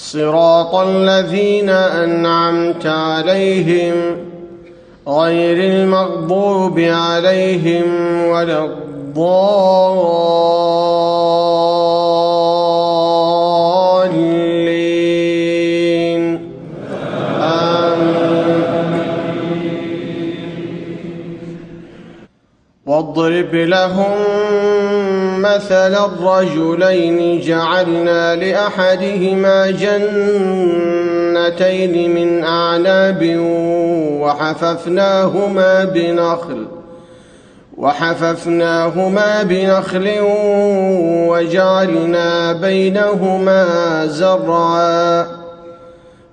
صراط الذين أنعمت عليهم غير المغضوب عليهم ولا الضالين. آمين. واضرب لهم مثل الرجلين جعلنا لأحدهما جنتين من أعناب وحففناهما بنخل وحففناهما بنخل وجعلنا بينهما زرعا.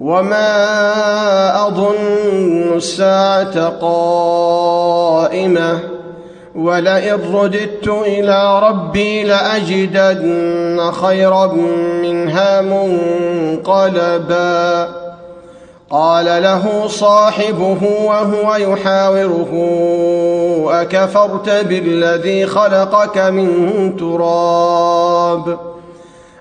وما اظن الساعة قائمه ولئن رددت إلى ربي لاجدن خيرا منها منقلبا قال له صاحبه وهو يحاوره اكفرت بالذي خلقك من تراب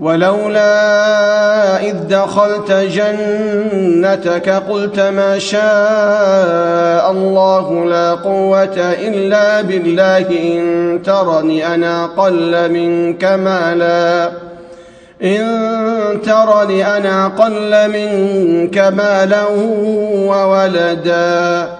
ولولا إذ دخلت جنتك قلت ما شاء الله لا قوة إلا بالله إن ترني أنا أقل منك مالا. إن ترني أنا أقل منك مالا وولدا.